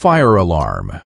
fire alarm.